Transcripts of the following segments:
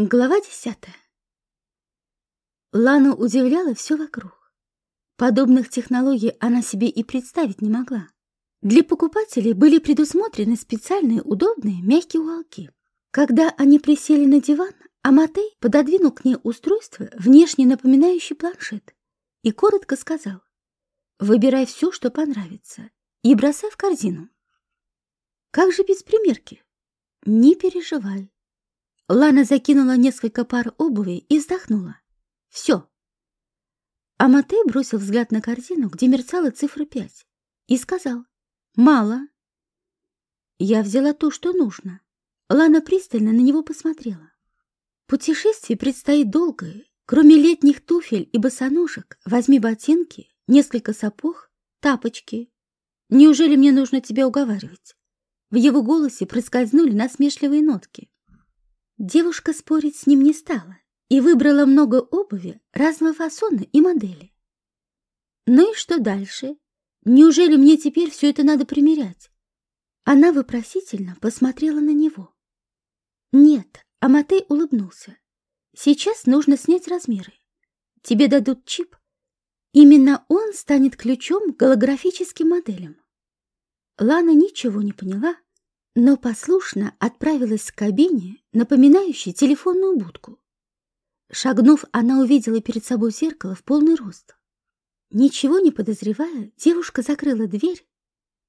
Глава десятая. Лану удивляло все вокруг. Подобных технологий она себе и представить не могла. Для покупателей были предусмотрены специальные удобные мягкие уголки. Когда они присели на диван, Аматей пододвинул к ней устройство, внешне напоминающее планшет, и коротко сказал «Выбирай все, что понравится, и бросай в корзину». «Как же без примерки?» «Не переживай, Лана закинула несколько пар обуви и вздохнула. Все. А Матей бросил взгляд на корзину, где мерцала цифра пять, и сказал «Мало». Я взяла то, что нужно. Лана пристально на него посмотрела. Путешествие предстоит долгое. Кроме летних туфель и босоножек, возьми ботинки, несколько сапог, тапочки. Неужели мне нужно тебя уговаривать? В его голосе проскользнули насмешливые нотки. Девушка спорить с ним не стала и выбрала много обуви разного фасона и модели. Ну и что дальше? Неужели мне теперь все это надо примерять? Она вопросительно посмотрела на него. Нет, Аматей улыбнулся. Сейчас нужно снять размеры. Тебе дадут чип. Именно он станет ключом к голографическим моделям. Лана ничего не поняла, но послушно отправилась к кабине, напоминающей телефонную будку. Шагнув, она увидела перед собой зеркало в полный рост. Ничего не подозревая, девушка закрыла дверь,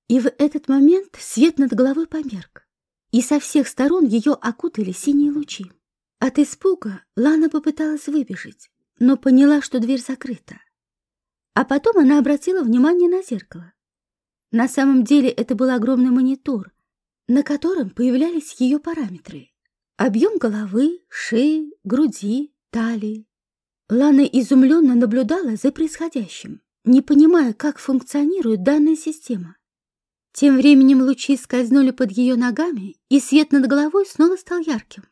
и в этот момент свет над головой померк, и со всех сторон ее окутали синие лучи. От испуга Лана попыталась выбежать, но поняла, что дверь закрыта. А потом она обратила внимание на зеркало. На самом деле это был огромный монитор, на котором появлялись ее параметры. Объем головы, шеи, груди, талии. Лана изумленно наблюдала за происходящим, не понимая, как функционирует данная система. Тем временем лучи скользнули под ее ногами, и свет над головой снова стал ярким.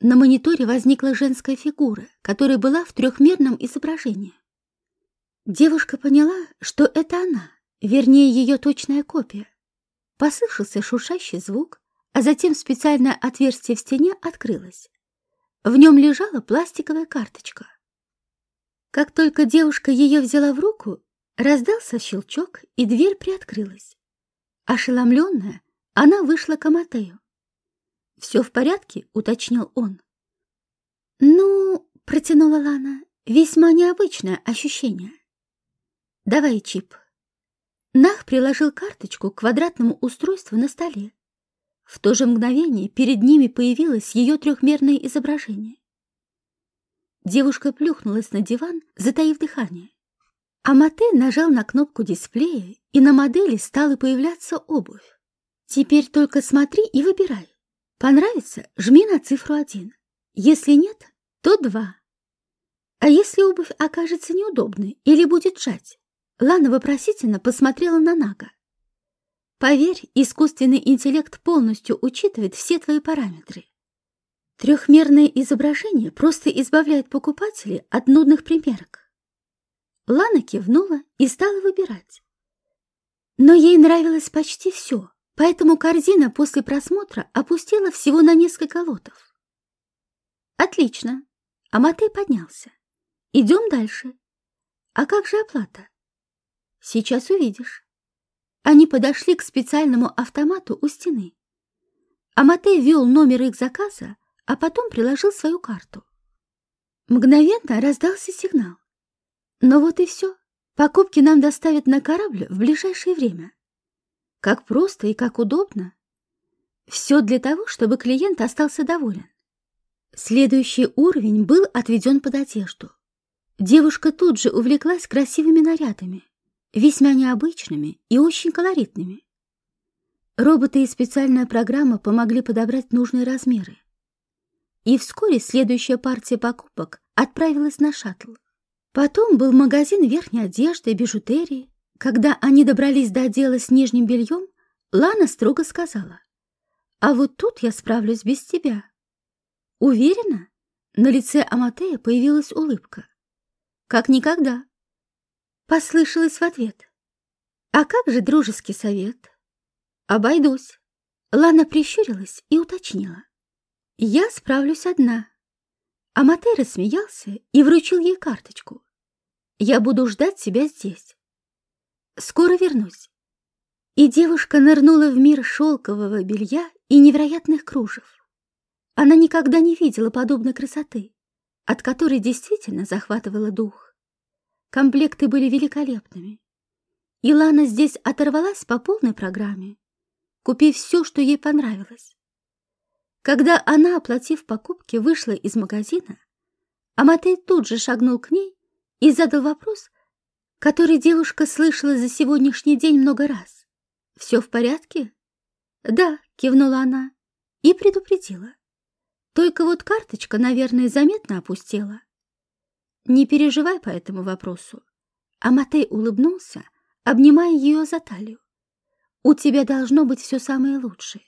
На мониторе возникла женская фигура, которая была в трехмерном изображении. Девушка поняла, что это она, вернее, ее точная копия. Послышался шуршащий звук, а затем специальное отверстие в стене открылось. В нем лежала пластиковая карточка. Как только девушка ее взяла в руку, раздался щелчок, и дверь приоткрылась. Ошеломленная, она вышла к Аматею. «Все в порядке?» — уточнил он. «Ну, — протянула Лана, — весьма необычное ощущение. Давай чип, Нах приложил карточку к квадратному устройству на столе. В то же мгновение перед ними появилось ее трехмерное изображение. Девушка плюхнулась на диван, затаив дыхание. Амате нажал на кнопку дисплея, и на модели стала появляться обувь. Теперь только смотри и выбирай. Понравится — жми на цифру один. Если нет, то два. А если обувь окажется неудобной или будет жать, Лана вопросительно посмотрела на Нага. Поверь, искусственный интеллект полностью учитывает все твои параметры. Трехмерное изображение просто избавляет покупателей от нудных примерок. Лана кивнула и стала выбирать. Но ей нравилось почти все, поэтому корзина после просмотра опустила всего на несколько лотов. Отлично. Аматей поднялся. Идем дальше. А как же оплата? Сейчас увидишь. Они подошли к специальному автомату у стены. Аматей ввел номер их заказа, а потом приложил свою карту. Мгновенно раздался сигнал. Но вот и все. Покупки нам доставят на корабль в ближайшее время. Как просто и как удобно. Все для того, чтобы клиент остался доволен. Следующий уровень был отведен под одежду. Девушка тут же увлеклась красивыми нарядами весьма необычными и очень колоритными. Роботы и специальная программа помогли подобрать нужные размеры. И вскоре следующая партия покупок отправилась на шаттл. Потом был магазин верхней одежды и бижутерии. Когда они добрались до отдела с нижним бельем, Лана строго сказала, «А вот тут я справлюсь без тебя». Уверена? На лице Аматея появилась улыбка. Как никогда. Послышалось в ответ. А как же дружеский совет? Обойдусь. Лана прищурилась и уточнила. Я справлюсь одна. Амате рассмеялся и вручил ей карточку. «Я буду ждать тебя здесь. Скоро вернусь». И девушка нырнула в мир шелкового белья и невероятных кружев. Она никогда не видела подобной красоты, от которой действительно захватывала дух. Комплекты были великолепными. И Лана здесь оторвалась по полной программе, купив все, что ей понравилось. Когда она, оплатив покупки, вышла из магазина, Аматей тут же шагнул к ней и задал вопрос, который девушка слышала за сегодняшний день много раз. «Все в порядке?» «Да», — кивнула она и предупредила. «Только вот карточка, наверное, заметно опустела». «Не переживай по этому вопросу». А Матей улыбнулся, обнимая ее за талию. «У тебя должно быть все самое лучшее».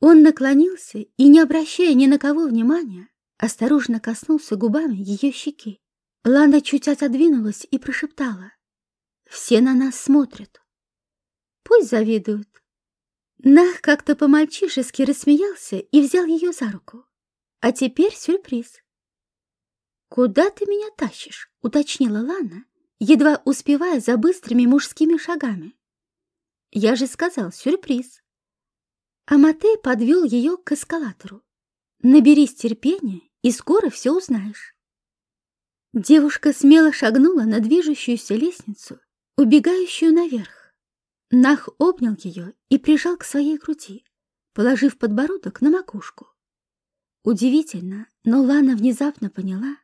Он наклонился и, не обращая ни на кого внимания, осторожно коснулся губами ее щеки. Лана чуть отодвинулась и прошептала. «Все на нас смотрят. Пусть завидуют. Нах как-то по-мальчишески рассмеялся и взял ее за руку. А теперь сюрприз. «Куда ты меня тащишь?» — уточнила Лана, едва успевая за быстрыми мужскими шагами. «Я же сказал, сюрприз». А Матей подвел ее к эскалатору. «Наберись терпения, и скоро все узнаешь». Девушка смело шагнула на движущуюся лестницу, убегающую наверх. Нах обнял ее и прижал к своей груди, положив подбородок на макушку. Удивительно, но Лана внезапно поняла,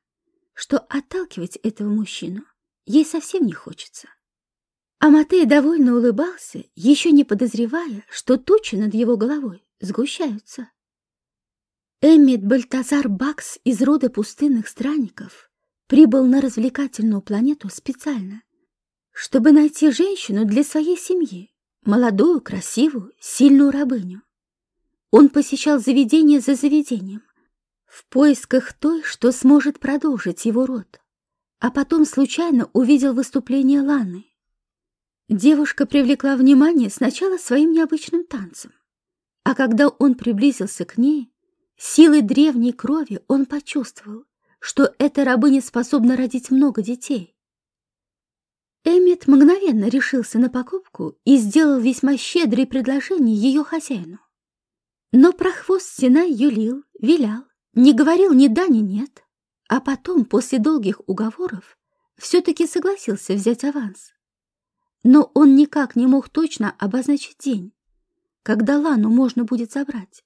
что отталкивать этого мужчину ей совсем не хочется. А Матей довольно улыбался, еще не подозревая, что тучи над его головой сгущаются. Эммит Бальтазар Бакс из рода пустынных странников прибыл на развлекательную планету специально, чтобы найти женщину для своей семьи, молодую, красивую, сильную рабыню. Он посещал заведение за заведением, в поисках той, что сможет продолжить его род, а потом случайно увидел выступление Ланы. Девушка привлекла внимание сначала своим необычным танцем, а когда он приблизился к ней, силой древней крови он почувствовал, что эта рабыня способна родить много детей. Эммет мгновенно решился на покупку и сделал весьма щедрые предложения ее хозяину. Но про хвост Синай юлил, вилял, не говорил ни да, ни нет, а потом, после долгих уговоров, все-таки согласился взять аванс. Но он никак не мог точно обозначить день, когда Лану можно будет забрать,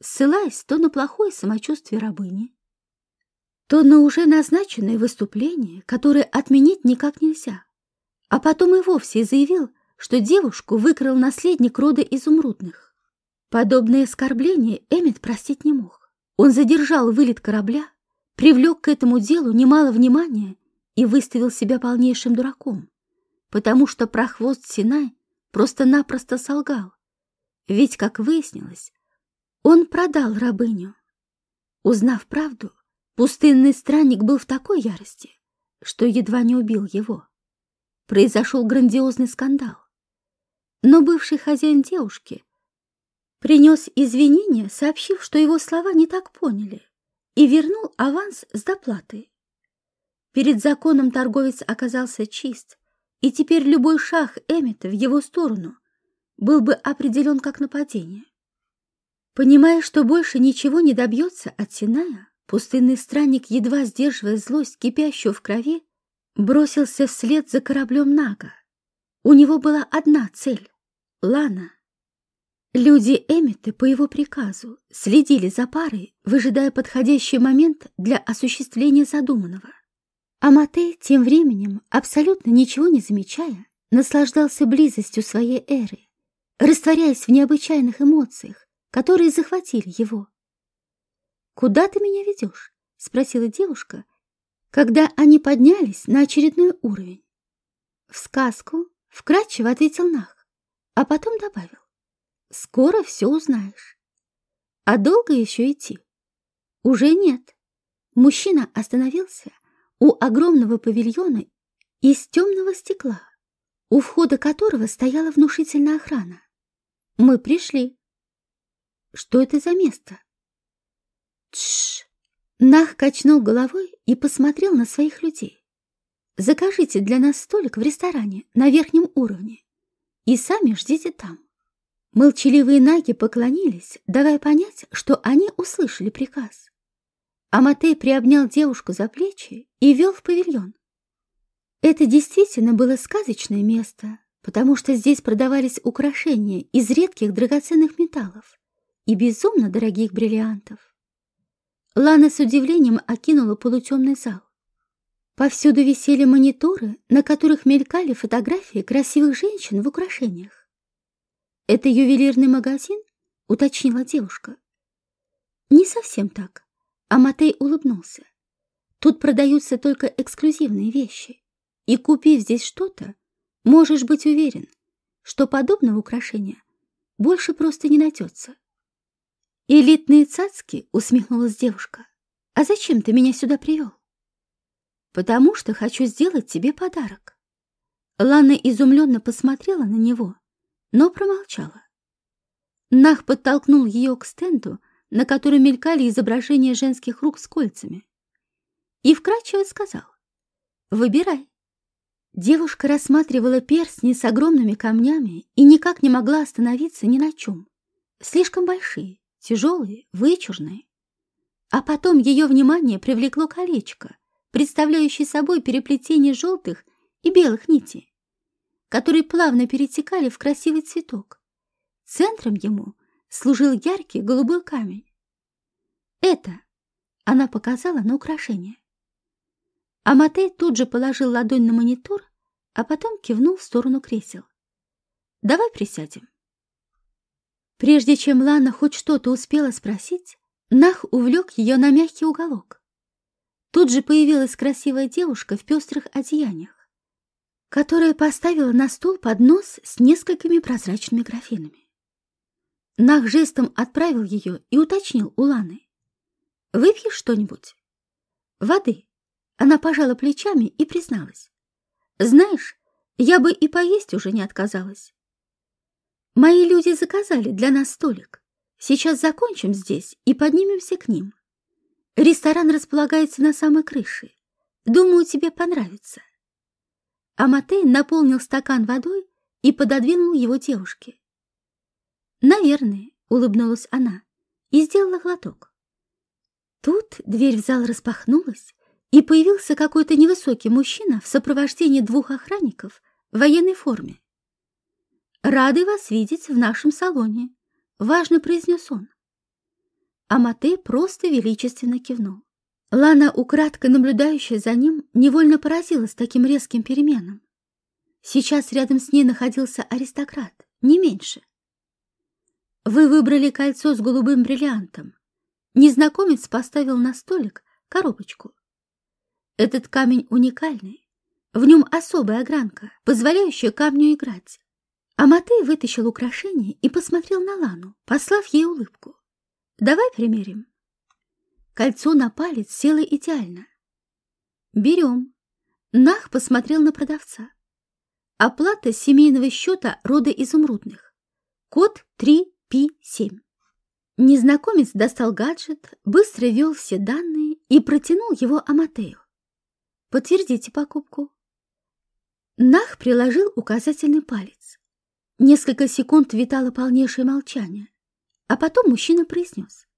ссылаясь то на плохое самочувствие рабыни, то на уже назначенное выступление, которое отменить никак нельзя. А потом и вовсе заявил, что девушку выкрал наследник рода изумрудных. Подобное оскорбление Эммет простить не мог. Он задержал вылет корабля, привлек к этому делу немало внимания и выставил себя полнейшим дураком, потому что про хвост Синай просто-напросто солгал. Ведь, как выяснилось, он продал рабыню. Узнав правду, Пустынный странник был в такой ярости, что едва не убил его. Произошел грандиозный скандал. Но бывший хозяин девушки принес извинения, сообщив, что его слова не так поняли, и вернул аванс с доплатой. Перед законом торговец оказался чист, и теперь любой шаг Эммета в его сторону был бы определен как нападение. Понимая, что больше ничего не добьется от Синая, Пустынный странник, едва сдерживая злость, кипящую в крови, бросился вслед за кораблем Нага. У него была одна цель — Лана. Люди Эммета по его приказу следили за парой, выжидая подходящий момент для осуществления задуманного. А Матей тем временем, абсолютно ничего не замечая, наслаждался близостью своей эры, растворяясь в необычайных эмоциях, которые захватили его. «Куда ты меня ведешь?» — спросила девушка, когда они поднялись на очередной уровень. «В сказку», — вкратчиво ответил Нах, а потом добавил. «Скоро все узнаешь». «А долго еще идти?» «Уже нет». Мужчина остановился у огромного павильона из темного стекла, у входа которого стояла внушительная охрана. «Мы пришли». «Что это за место?» Тш! Нах качнул головой и посмотрел на своих людей. «Закажите для нас столик в ресторане на верхнем уровне и сами ждите там». Молчаливые наги поклонились, давая понять, что они услышали приказ. Аматей приобнял девушку за плечи и вел в павильон. Это действительно было сказочное место, потому что здесь продавались украшения из редких драгоценных металлов и безумно дорогих бриллиантов. Лана с удивлением окинула полутемный зал. Повсюду висели мониторы, на которых мелькали фотографии красивых женщин в украшениях. «Это ювелирный магазин?» — уточнила девушка. «Не совсем так», — Аматей улыбнулся. «Тут продаются только эксклюзивные вещи, и купив здесь что-то, Можешь быть уверен, что подобного украшения больше просто не найдется. «Элитные цацки?» — усмехнулась девушка. «А зачем ты меня сюда привел?» «Потому что хочу сделать тебе подарок». Лана изумленно посмотрела на него, но промолчала. Нах подтолкнул ее к стенду, на котором мелькали изображения женских рук с кольцами, и вкрадчиво сказал «Выбирай». Девушка рассматривала перстни с огромными камнями и никак не могла остановиться ни на чем. Слишком большие, тяжелые, вычурные. А потом ее внимание привлекло колечко, представляющее собой переплетение желтых и белых нитей, которые плавно перетекали в красивый цветок. Центром ему служил яркий голубой камень. Это она показала на украшение. Аматей тут же положил ладонь на монитор, а потом кивнул в сторону кресел. «Давай присядем». Прежде чем Лана хоть что-то успела спросить, Нах увлек ее на мягкий уголок. Тут же появилась красивая девушка в пестрых одеяниях, которая поставила на стол поднос с несколькими прозрачными графинами. Нах жестом отправил ее и уточнил у Ланы. «Выпьешь что-нибудь?» «Воды», она пожала плечами и призналась. «Знаешь, я бы и поесть уже не отказалась. Мои люди заказали для нас столик. Сейчас закончим здесь и поднимемся к ним. Ресторан располагается на самой крыше. Думаю, тебе понравится». Аматей наполнил стакан водой и пододвинул его девушке. «Наверное», — улыбнулась она и сделала глоток. Тут дверь в зал распахнулась, и появился какой-то невысокий мужчина в сопровождении двух охранников в военной форме. «Рады вас видеть в нашем салоне», — важно произнес он. Амате просто величественно кивнул. Лана, украдкой наблюдающая за ним, невольно поразилась таким резким переменам. Сейчас рядом с ней находился аристократ, не меньше. «Вы выбрали кольцо с голубым бриллиантом». Незнакомец поставил на столик коробочку. Этот камень уникальный. В нем особая огранка, позволяющая камню играть. Аматей вытащил украшение и посмотрел на Лану, послав ей улыбку. «Давай примерим». Кольцо на палец село идеально. «Берем». Нах посмотрел на продавца. Оплата семейного счета рода изумрудных. Код 3P7. Незнакомец достал гаджет, быстро ввел все данные и протянул его Аматею. Подтвердите покупку. Нах приложил указательный палец. Несколько секунд витало полнейшее молчание, а потом мужчина произнес.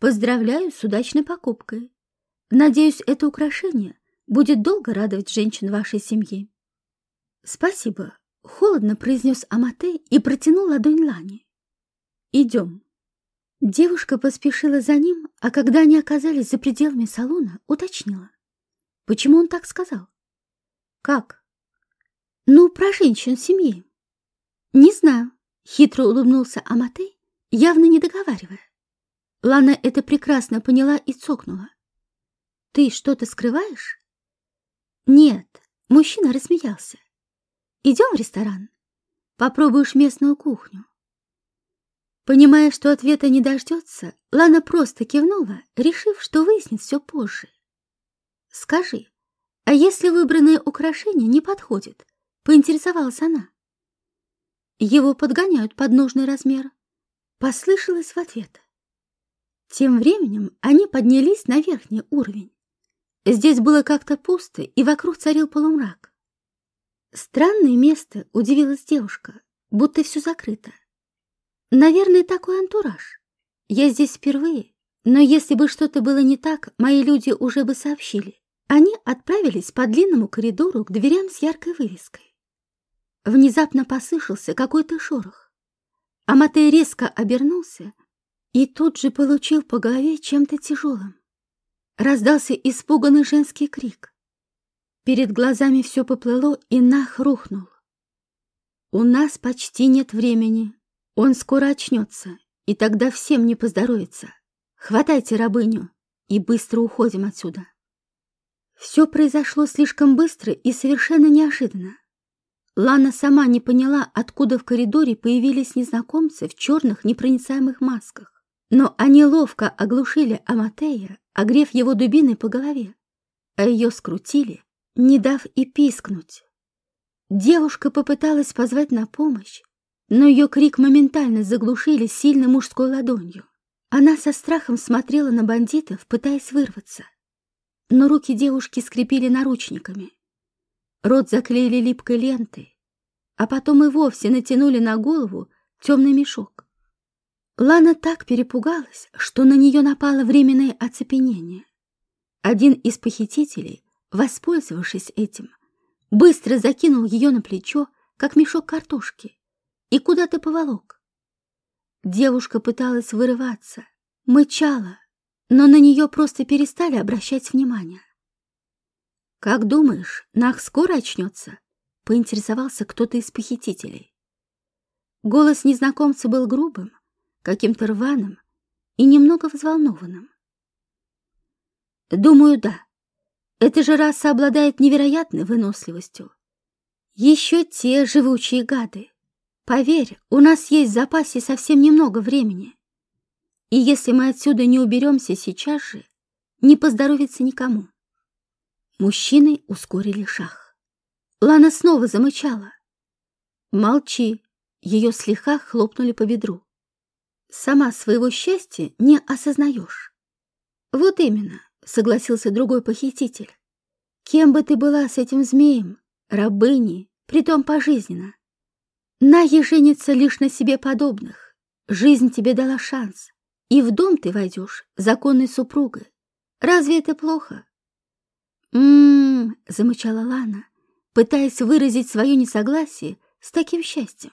«Поздравляю с удачной покупкой. Надеюсь, это украшение будет долго радовать женщин вашей семьи». «Спасибо», — холодно произнес Аматей и протянул ладонь Лане. «Идем». Девушка поспешила за ним, а когда они оказались за пределами салона, уточнила. Почему он так сказал? Как? Ну, про женщин семьи. Не знаю, хитро улыбнулся Аматей, явно не договаривая. Лана это прекрасно поняла и цокнула. Ты что-то скрываешь? Нет, мужчина рассмеялся. Идем в ресторан. Попробуешь местную кухню. Понимая, что ответа не дождется, Лана просто кивнула, решив, что выяснит все позже. «Скажи, а если выбранное украшение не подходит?» — поинтересовалась она. «Его подгоняют под нужный размер», — послышалось в ответ. Тем временем они поднялись на верхний уровень. Здесь было как-то пусто, и вокруг царил полумрак. Странное место, удивилась девушка, будто все закрыто. Наверное, такой антураж. Я здесь впервые, но если бы что-то было не так, мои люди уже бы сообщили. Они отправились по длинному коридору к дверям с яркой вывеской. Внезапно послышался какой-то шорох. Аматей резко обернулся и тут же получил по голове чем-то тяжелым. Раздался испуганный женский крик. Перед глазами все поплыло и нах рухнул. «У нас почти нет времени. Он скоро очнется, и тогда всем не поздоровится. Хватайте рабыню и быстро уходим отсюда». Все произошло слишком быстро и совершенно неожиданно. Лана сама не поняла, откуда в коридоре появились незнакомцы в черных непроницаемых масках. Но они ловко оглушили Аматея, огрев его дубиной по голове, а ее скрутили, не дав и пискнуть. Девушка попыталась позвать на помощь, но ее крик моментально заглушили сильной мужской ладонью. Она со страхом смотрела на бандитов, пытаясь вырваться. Но руки девушки скрепили наручниками. Рот заклеили липкой лентой, а потом и вовсе натянули на голову темный мешок. Лана так перепугалась, что на нее напало временное оцепенение. Один из похитителей, воспользовавшись этим, быстро закинул ее на плечо, как мешок картошки, и куда-то поволок. Девушка пыталась вырываться, мычала, но на нее просто перестали обращать внимание. «Как думаешь, Нах скоро очнется?» — поинтересовался кто-то из похитителей. Голос незнакомца был грубым, каким-то рваным и немного взволнованным. Думаю, да. Эта же раса обладает невероятной выносливостью. Еще те живучие гады. Поверь, у нас есть в запасе совсем немного времени. И если мы отсюда не уберемся сейчас же, не поздоровится никому. Мужчины ускорили шаг. Лана снова замычала. «Молчи!» Ее слегка хлопнули по бедру сама своего счастья не осознаешь. Вот именно, согласился другой похититель. Кем бы ты была с этим змеем, рабыней, притом пожизненно. Наги женится лишь на себе подобных. Жизнь тебе дала шанс, и в дом ты войдешь законной супругой. Разве это плохо? «М-м-м», замычала Лана, пытаясь выразить свое несогласие с таким счастьем.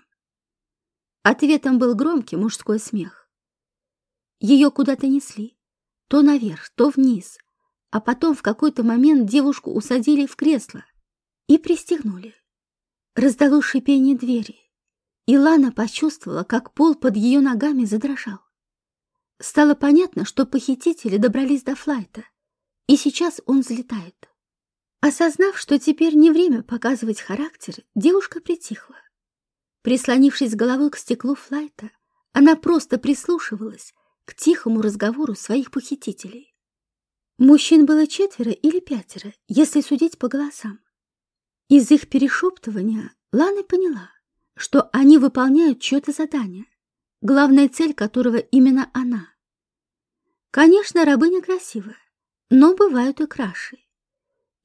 Ответом был громкий мужской смех. Ее куда-то несли, то наверх, то вниз, а потом в какой-то момент девушку усадили в кресло и пристегнули. Раздалось шипение двери, и Лана почувствовала, как пол под ее ногами задрожал. Стало понятно, что похитители добрались до флайта, и сейчас он взлетает. Осознав, что теперь не время показывать характер, девушка притихла. Прислонившись головой к стеклу флайта, она просто прислушивалась к тихому разговору своих похитителей. Мужчин было четверо или пятеро, если судить по голосам. Из их перешептывания Лана поняла, что они выполняют чье-то задание, главная цель которого именно она. Конечно, рабыня красивая, но бывают и краши.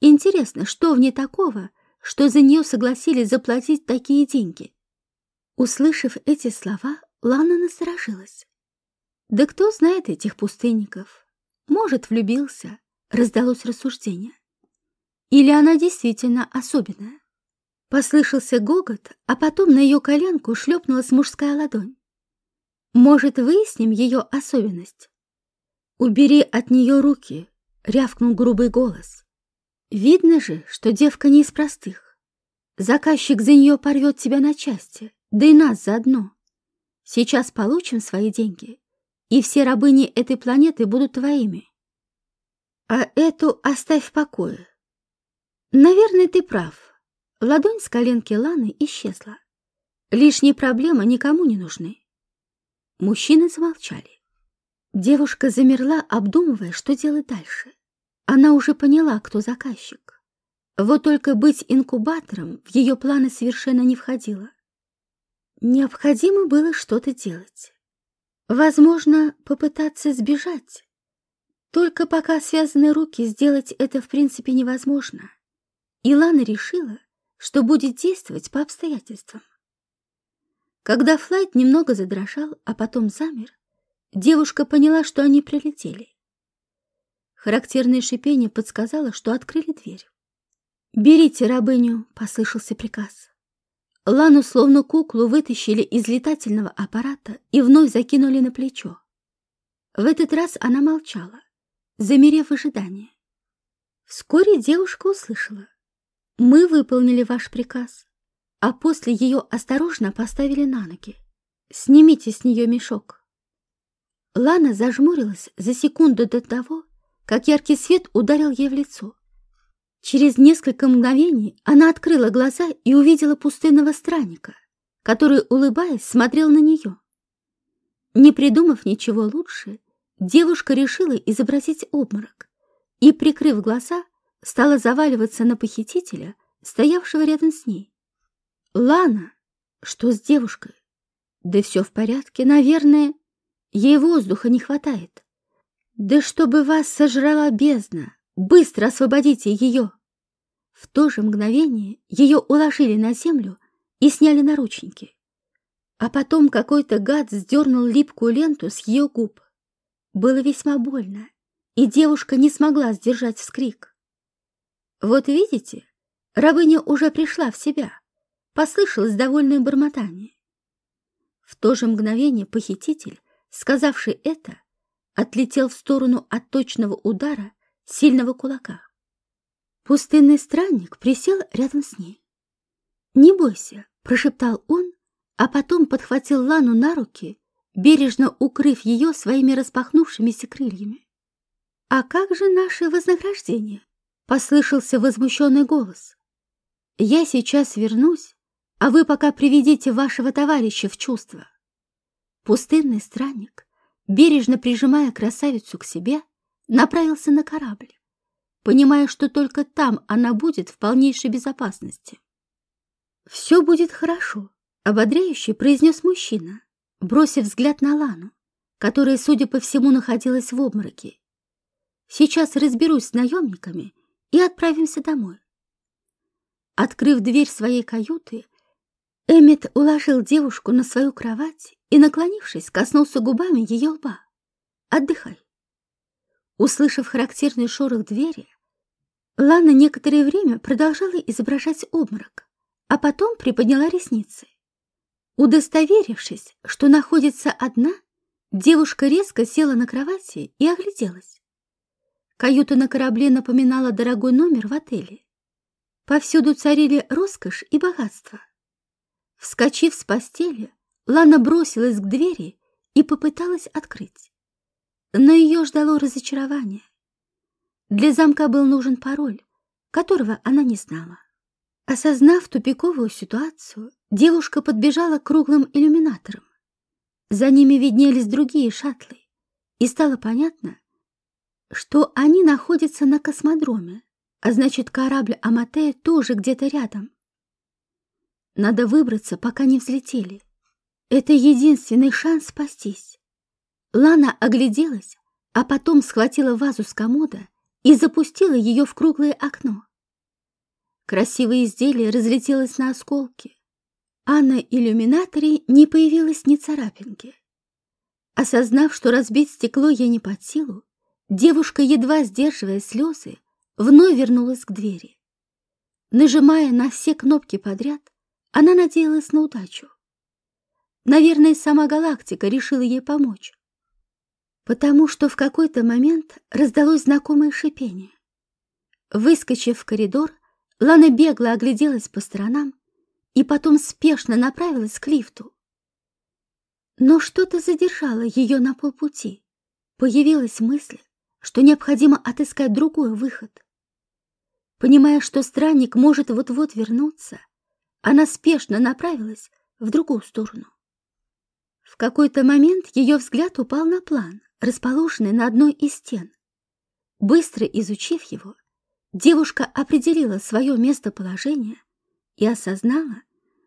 Интересно, что в ней такого, что за нее согласились заплатить такие деньги? Услышав эти слова, Лана насторожилась. Да кто знает этих пустынников? Может, влюбился, раздалось рассуждение. Или она действительно особенная? Послышался гогот, а потом на ее коленку шлепнулась мужская ладонь. Может, выясним ее особенность? Убери от нее руки, рявкнул грубый голос. Видно же, что девка не из простых. Заказчик за нее порвет тебя на части да и нас заодно. Сейчас получим свои деньги, и все рабыни этой планеты будут твоими. А эту оставь в покое. Наверное, ты прав. Ладонь с коленки Ланы исчезла. Лишние проблемы никому не нужны. Мужчины замолчали. Девушка замерла, обдумывая, что делать дальше. Она уже поняла, кто заказчик. Вот только быть инкубатором в ее планы совершенно не входило. Необходимо было что-то делать. Возможно, попытаться сбежать. Только пока связаны руки, сделать это в принципе невозможно. Илана решила, что будет действовать по обстоятельствам. Когда флайт немного задрожал, а потом замер, девушка поняла, что они прилетели. Характерное шипение подсказало, что открыли дверь. «Берите рабыню», — послышался приказ. Лану словно куклу вытащили из летательного аппарата и вновь закинули на плечо. В этот раз она молчала, замерев в ожидании. Вскоре девушка услышала. «Мы выполнили ваш приказ», а после ее осторожно поставили на ноги. «Снимите с нее мешок». Лана зажмурилась за секунду до того, как яркий свет ударил ей в лицо. Через несколько мгновений она открыла глаза и увидела пустынного странника, который, улыбаясь, смотрел на нее. Не придумав ничего лучше, девушка решила изобразить обморок и, прикрыв глаза, стала заваливаться на похитителя, стоявшего рядом с ней. «Лана, что с девушкой?» «Да все в порядке, наверное. Ей воздуха не хватает». «Да чтобы вас сожрала бездна!» Быстро освободите ее!» В то же мгновение ее уложили на землю и сняли наручники. А потом какой-то гад сдернул липкую ленту с ее губ. Было весьма больно, и девушка не смогла сдержать вскрик. «Вот видите, рабыня уже пришла в себя», — послышалось довольное бормотание. В то же мгновение похититель, сказавший это, отлетел в сторону от точного удара сильного кулака. Пустынный странник присел рядом с ней. «Не бойся», — прошептал он, а потом подхватил Лану на руки, бережно укрыв ее своими распахнувшимися крыльями. «А как же наше вознаграждение?» — послышался возмущенный голос. «Я сейчас вернусь, а вы пока приведите вашего товарища в чувство». Пустынный странник, бережно прижимая красавицу к себе, направился на корабль, понимая, что только там она будет в полнейшей безопасности. «Все будет хорошо», — ободряюще произнес мужчина, бросив взгляд на Лану, которая, судя по всему, находилась в обмороке. «Сейчас разберусь с наемниками и отправимся домой». Открыв дверь своей каюты, Эммет уложил девушку на свою кровать и, наклонившись, коснулся губами ее лба. «Отдыхай. Услышав характерный шорох двери, Лана некоторое время продолжала изображать обморок, а потом приподняла ресницы. Удостоверившись, что находится одна, девушка резко села на кровати и огляделась. Каюта на корабле напоминала дорогой номер в отеле. Повсюду царили роскошь и богатство. Вскочив с постели, Лана бросилась к двери и попыталась открыть но ее ждало разочарование. Для замка был нужен пароль, которого она не знала. Осознав тупиковую ситуацию, девушка подбежала к круглым иллюминаторам. За ними виднелись другие шаттлы, и стало понятно, что они находятся на космодроме, а значит, корабль Аматея тоже где-то рядом. Надо выбраться, пока не взлетели. Это единственный шанс спастись. Лана огляделась, а потом схватила вазу с комода и запустила ее в круглое окно. Красивое изделие разлетелось на осколки, а на иллюминаторе не появилось ни царапинки. Осознав, что разбить стекло ей не под силу, девушка, едва сдерживая слезы, вновь вернулась к двери. Нажимая на все кнопки подряд, она надеялась на удачу. Наверное, сама галактика решила ей помочь потому что в какой-то момент раздалось знакомое шипение. Выскочив в коридор, Лана бегло огляделась по сторонам и потом спешно направилась к лифту. Но что-то задержало ее на полпути. Появилась мысль, что необходимо отыскать другой выход. Понимая, что странник может вот-вот вернуться, она спешно направилась в другую сторону. В какой-то момент ее взгляд упал на план, расположенный на одной из стен. Быстро изучив его, девушка определила свое местоположение и осознала,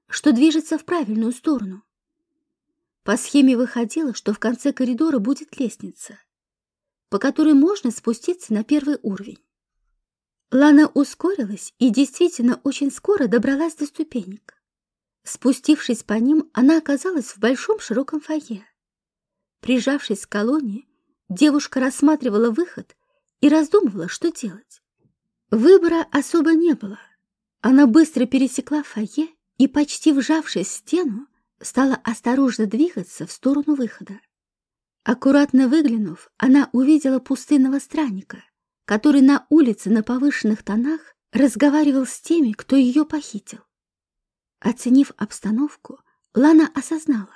что движется в правильную сторону. По схеме выходило, что в конце коридора будет лестница, по которой можно спуститься на первый уровень. Лана ускорилась и действительно очень скоро добралась до ступенек. Спустившись по ним, она оказалась в большом широком фойе. Прижавшись к колонне, девушка рассматривала выход и раздумывала, что делать. Выбора особо не было. Она быстро пересекла фойе и, почти вжавшись в стену, стала осторожно двигаться в сторону выхода. Аккуратно выглянув, она увидела пустынного странника, который на улице на повышенных тонах разговаривал с теми, кто ее похитил. Оценив обстановку, Лана осознала,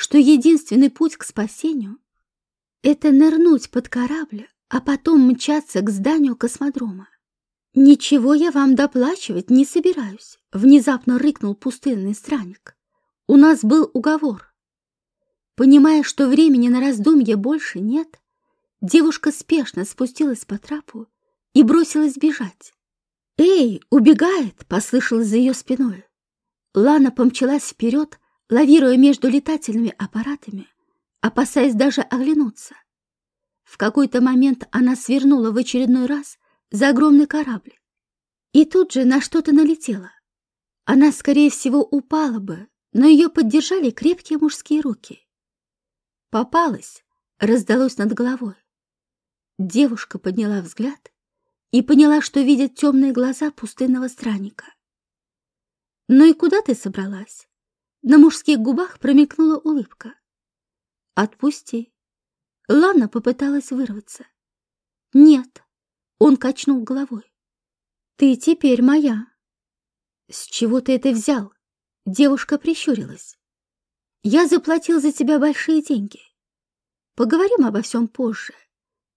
что единственный путь к спасению — это нырнуть под корабль, а потом мчаться к зданию космодрома. «Ничего я вам доплачивать не собираюсь», — внезапно рыкнул пустынный странник. «У нас был уговор». Понимая, что времени на раздумье больше нет, девушка спешно спустилась по трапу и бросилась бежать. «Эй, убегает!» — послышалось за ее спиной. Лана помчалась вперед, лавируя между летательными аппаратами, опасаясь даже оглянуться. В какой-то момент она свернула в очередной раз за огромный корабль. И тут же на что-то налетела. Она, скорее всего, упала бы, но ее поддержали крепкие мужские руки. Попалась, раздалось над головой. Девушка подняла взгляд и поняла, что видит темные глаза пустынного странника. «Ну и куда ты собралась?» На мужских губах промелькнула улыбка. «Отпусти». Лана попыталась вырваться. «Нет, он качнул головой. «Ты теперь моя». «С чего ты это взял?» Девушка прищурилась. «Я заплатил за тебя большие деньги. Поговорим обо всем позже.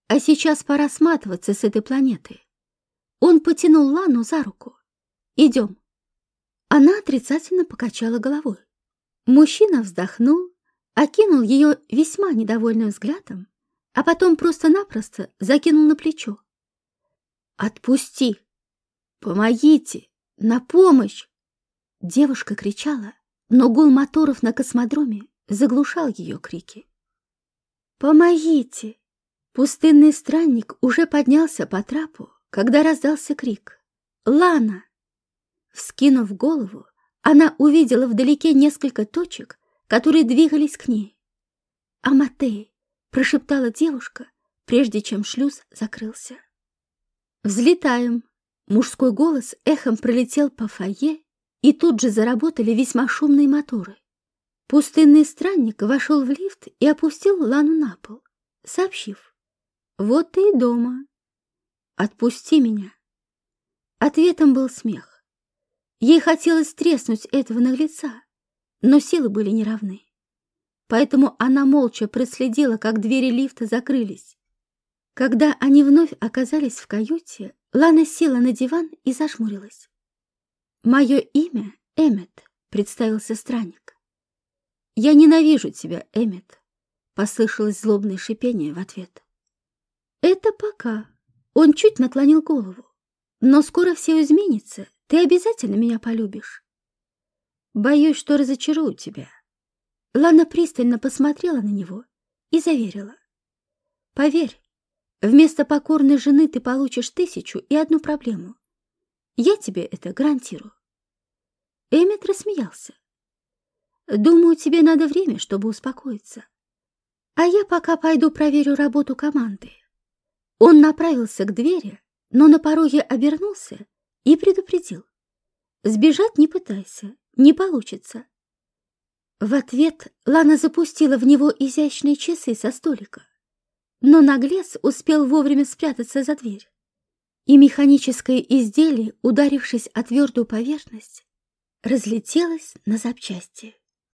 А сейчас пора сматываться с этой планеты». Он потянул Лану за руку. «Идем». Она отрицательно покачала головой. Мужчина вздохнул, окинул ее весьма недовольным взглядом, а потом просто-напросто закинул на плечо. «Отпусти! Помогите! На помощь!» Девушка кричала, но гул моторов на космодроме заглушал ее крики. «Помогите!» Пустынный странник уже поднялся по трапу, когда раздался крик. «Лана!» Вскинув голову, она увидела вдалеке несколько точек, которые двигались к ней. «Аматей!» — прошептала девушка, прежде чем шлюз закрылся. «Взлетаем!» Мужской голос эхом пролетел по фойе, и тут же заработали весьма шумные моторы. Пустынный странник вошел в лифт и опустил Лану на пол, сообщив «Вот ты и дома. Отпусти меня». Ответом был смех. Ей хотелось треснуть этого наглеца, но силы были неравны. Поэтому она молча проследила, как двери лифта закрылись, когда они вновь оказались в каюте, Лана села на диван и зажмурилась. «Мое имя Эммет», — представился странник. «Я ненавижу тебя, Эммет», — послышалось злобное шипение в ответ. «Это пока». Он чуть наклонил голову. «Но скоро все изменится, ты обязательно меня полюбишь». «Боюсь, что разочарую тебя». Лана пристально посмотрела на него и заверила. «Поверь, Вместо покорной жены ты получишь тысячу и одну проблему. Я тебе это гарантирую. Эммет рассмеялся. Думаю, тебе надо время, чтобы успокоиться. А я пока пойду проверю работу команды. Он направился к двери, но на пороге обернулся и предупредил. Сбежать не пытайся, не получится. В ответ Лана запустила в него изящные часы со столика но наглец успел вовремя спрятаться за дверь, и механическое изделие, ударившись о твердую поверхность, разлетелось на запчасти.